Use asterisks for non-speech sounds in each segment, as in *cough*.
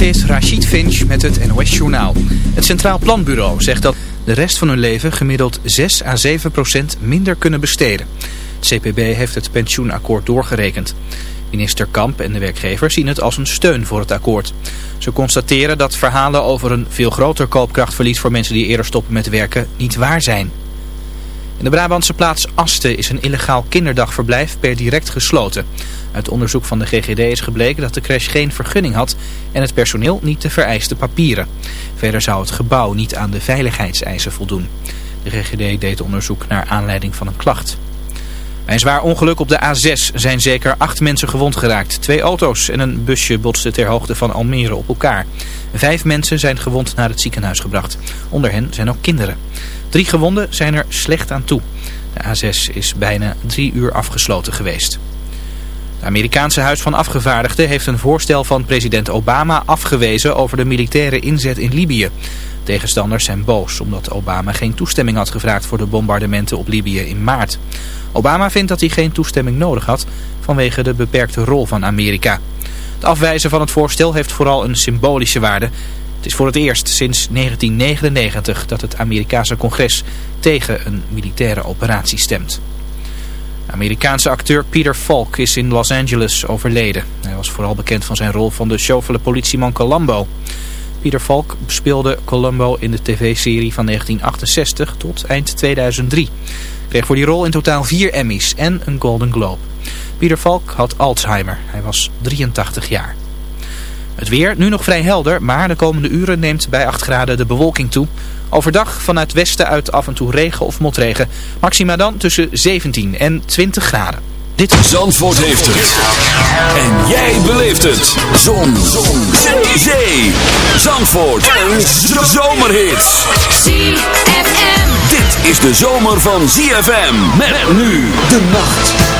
Dit is Rachid Finch met het NOS Journaal. Het Centraal Planbureau zegt dat de rest van hun leven gemiddeld 6 à 7 procent minder kunnen besteden. Het CPB heeft het pensioenakkoord doorgerekend. Minister Kamp en de werkgevers zien het als een steun voor het akkoord. Ze constateren dat verhalen over een veel groter koopkrachtverlies voor mensen die eerder stoppen met werken niet waar zijn. In de Brabantse plaats Asten is een illegaal kinderdagverblijf per direct gesloten. Uit onderzoek van de GGD is gebleken dat de crash geen vergunning had en het personeel niet de vereiste papieren. Verder zou het gebouw niet aan de veiligheidseisen voldoen. De GGD deed onderzoek naar aanleiding van een klacht. Bij een zwaar ongeluk op de A6 zijn zeker acht mensen gewond geraakt. Twee auto's en een busje botsten ter hoogte van Almere op elkaar. Vijf mensen zijn gewond naar het ziekenhuis gebracht. Onder hen zijn ook kinderen. Drie gewonden zijn er slecht aan toe. De A6 is bijna drie uur afgesloten geweest. Het Amerikaanse Huis van Afgevaardigden heeft een voorstel van president Obama afgewezen over de militaire inzet in Libië. Tegenstanders zijn boos omdat Obama geen toestemming had gevraagd voor de bombardementen op Libië in maart. Obama vindt dat hij geen toestemming nodig had vanwege de beperkte rol van Amerika. Het afwijzen van het voorstel heeft vooral een symbolische waarde. Het is voor het eerst sinds 1999 dat het Amerikaanse congres tegen een militaire operatie stemt. Amerikaanse acteur Peter Falk is in Los Angeles overleden. Hij was vooral bekend van zijn rol van de chauffele politieman Columbo. Peter Falk speelde Columbo in de tv-serie van 1968 tot eind 2003. Kreeg voor die rol in totaal vier Emmys en een Golden Globe. Peter Falk had Alzheimer. Hij was 83 jaar. Het weer, nu nog vrij helder, maar de komende uren neemt bij 8 graden de bewolking toe. Overdag vanuit westen uit af en toe regen of motregen. Maxima dan tussen 17 en 20 graden. Dit Zandvoort heeft het. En jij beleeft het. Zon. Zon. Zee. Zandvoort. En zomerhits. ZFM. Dit is de zomer van ZFM. Met nu de nacht.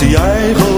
die eigen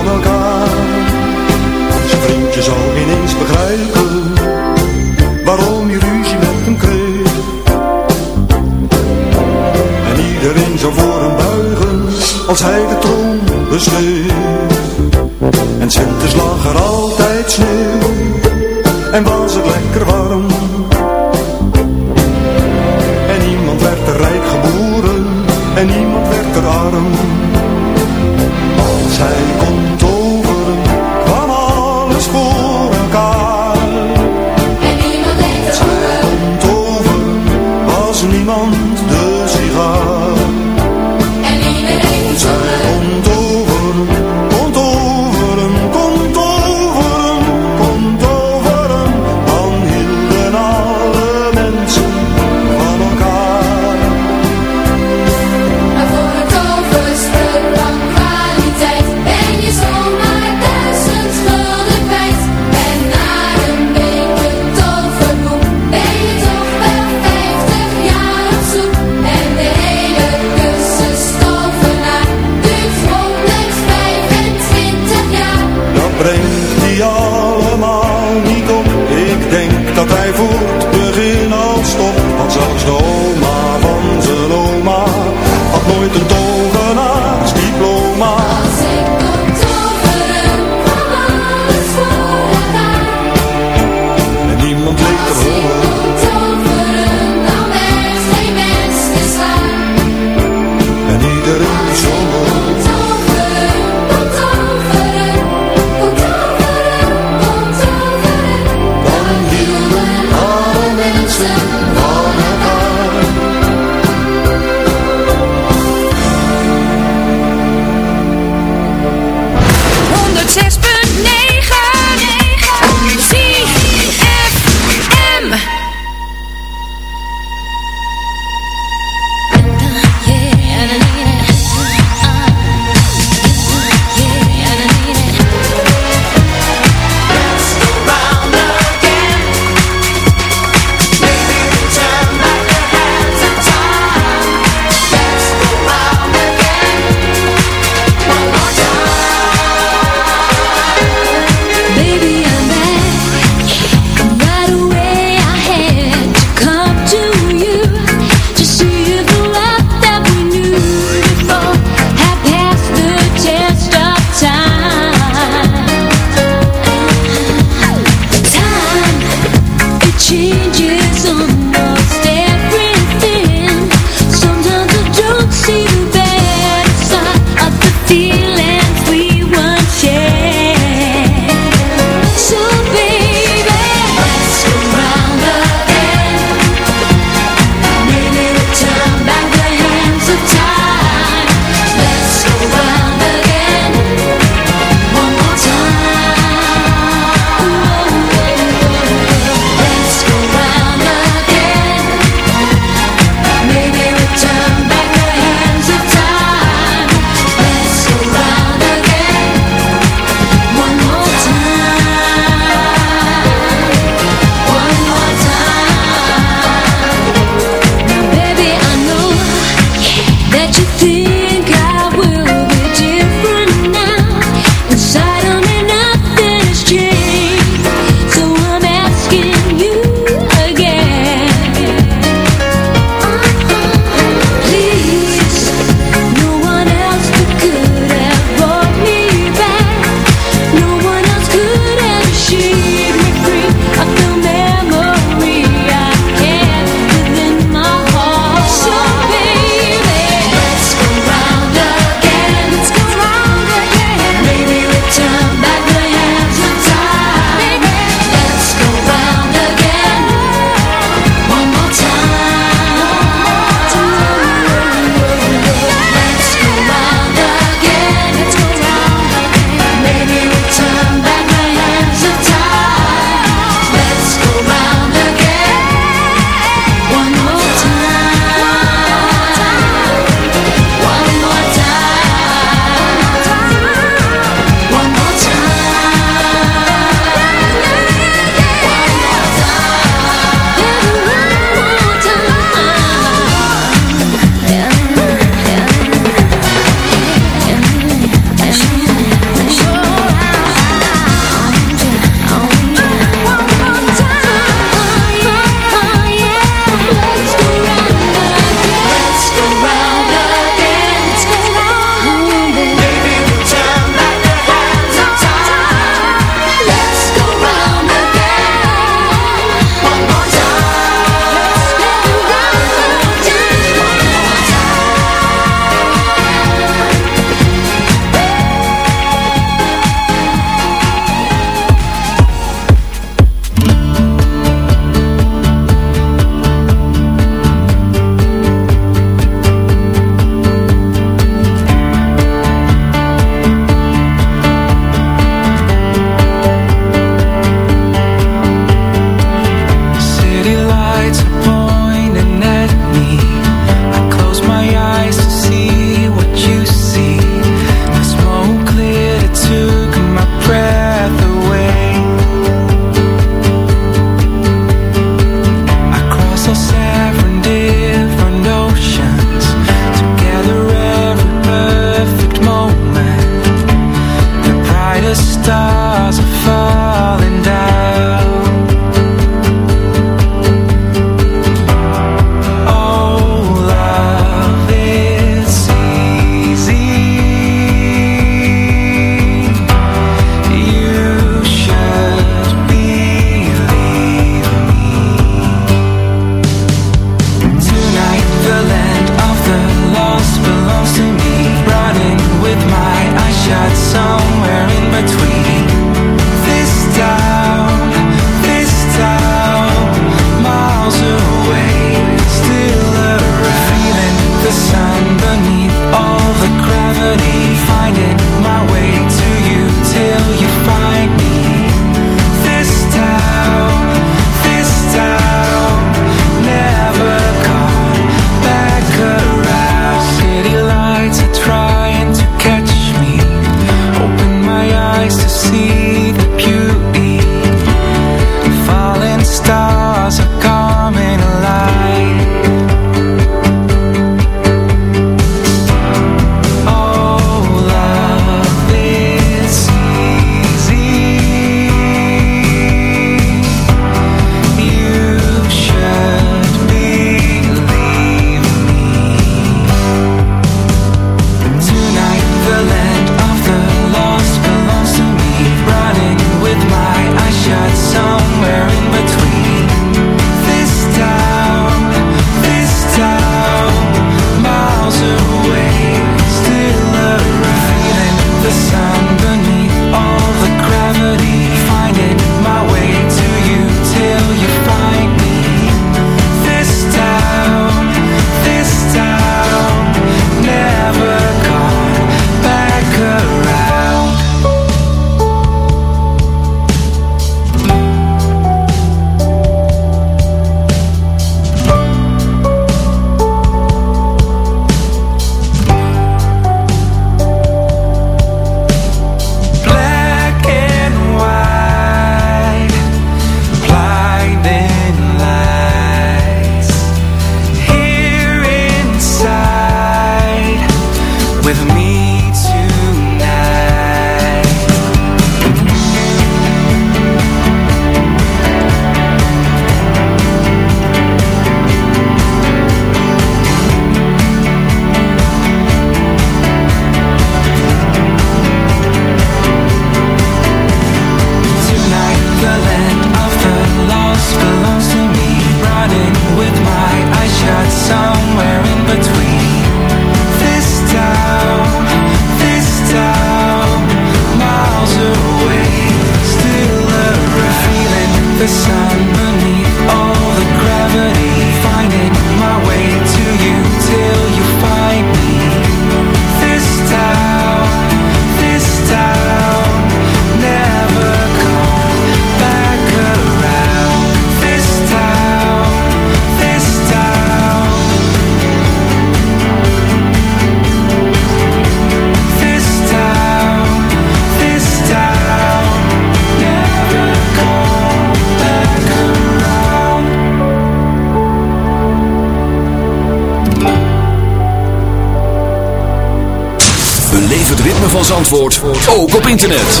ook op internet.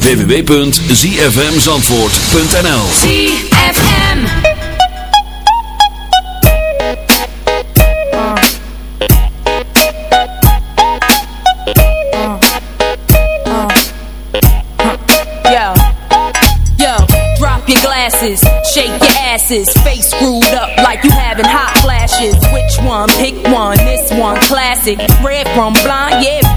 www.zfmzandvoort.nl ZFM. Drop your glasses, shake your asses, face screwed up like you having hot flashes. Which one? Pick one. This one, classic. Red from blind, yeah,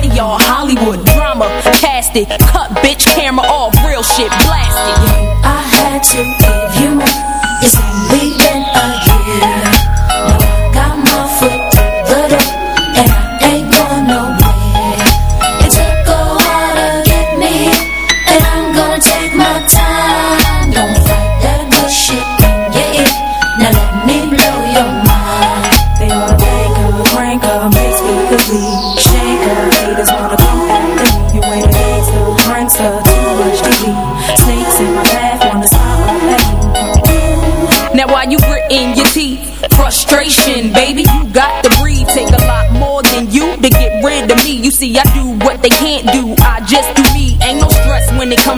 y'all Hollywood drama, cast it. Cut bitch camera off, real shit blasted. I had to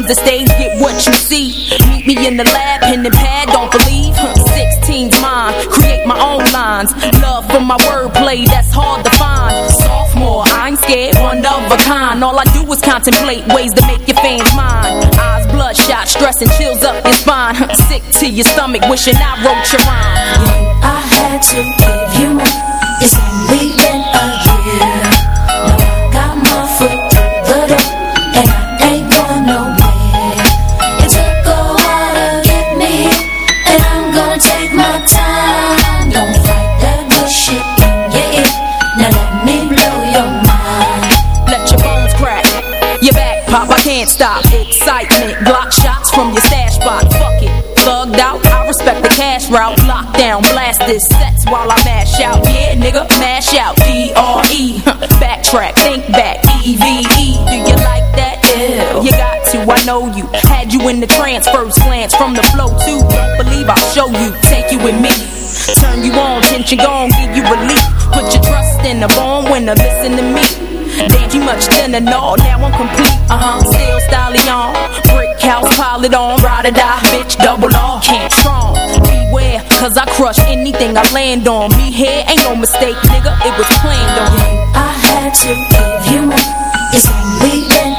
comes to stage. Get what you see. Meet me in the lab, pen and pad. Don't believe. Huh, 16's mine. Create my own lines. Love for my wordplay. That's hard to find. Sophomore, I ain't scared. One of a kind. All I do is contemplate ways to make your fans mine. Eyes bloodshot, stress and chills up your spine. Sick to your stomach, wishing I wrote your rhyme. I had to route. Lockdown, blast this sets while I mash out. Yeah, nigga, mash out. D R E, *laughs* backtrack, think back. E V E, do you like that? Ew. You got to, I know you. Had you in the trance, first glance from the flow too. Don't believe I'll show you, take you with me. Turn you on, tension gone, give you relief. Put your trust in the born winner, listen to me. Did you much thinner, no, now I'm complete. Uh huh, still stallion. Brick house, pile it on. Ride or die, bitch, double R. Can't strong. Cause I crush anything I land on. Me here ain't no mistake, nigga, it was planned on. I had to give you more. It's only been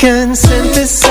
can synthesize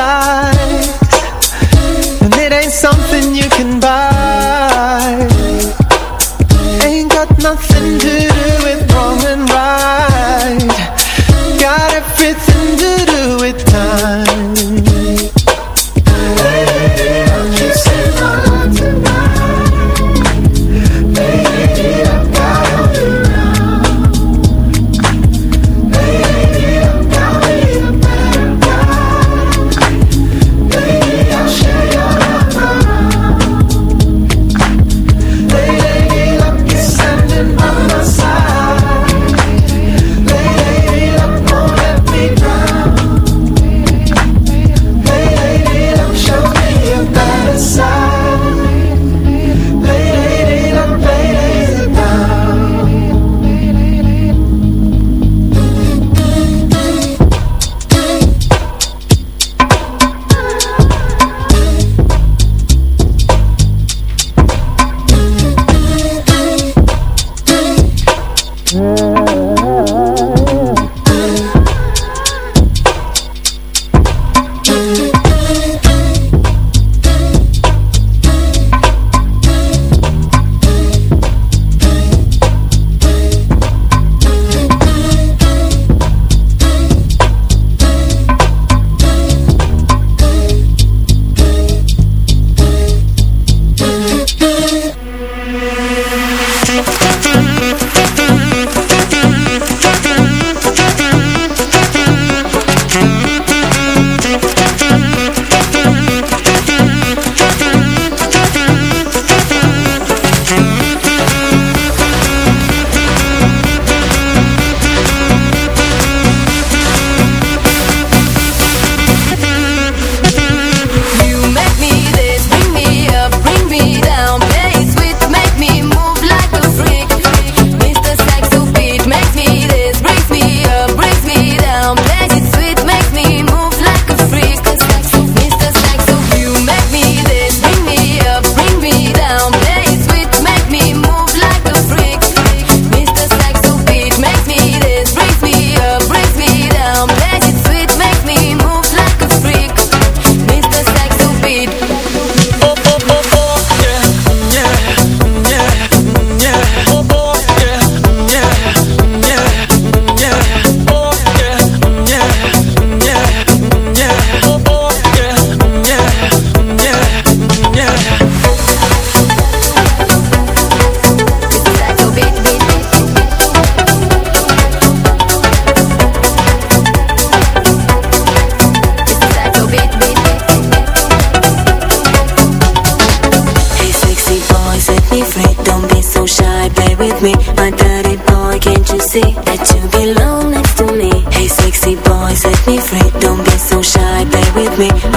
me.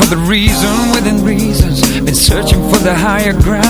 for the reason within reasons. Been searching for the higher ground.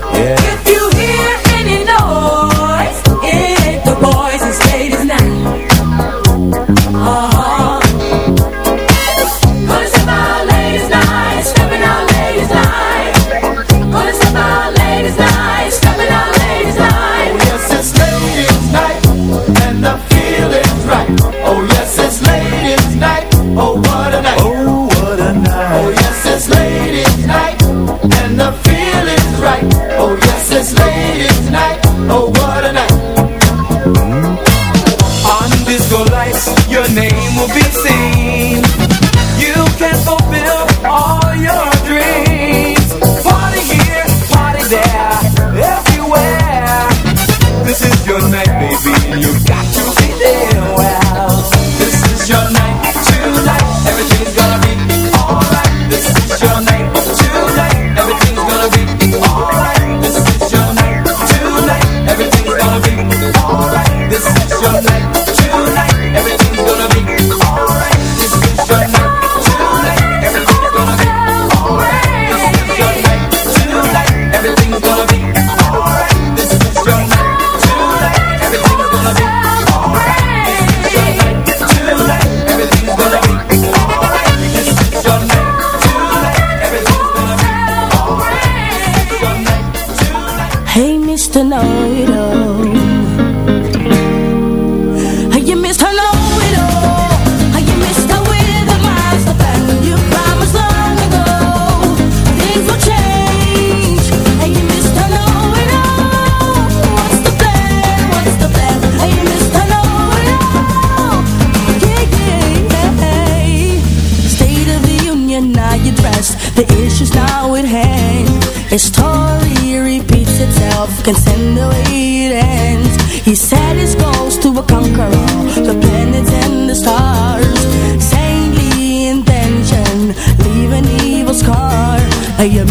seconds send the way it ends. He set his goals to conquer all The planets and the stars. Saintly intention Leave an evil scar. I am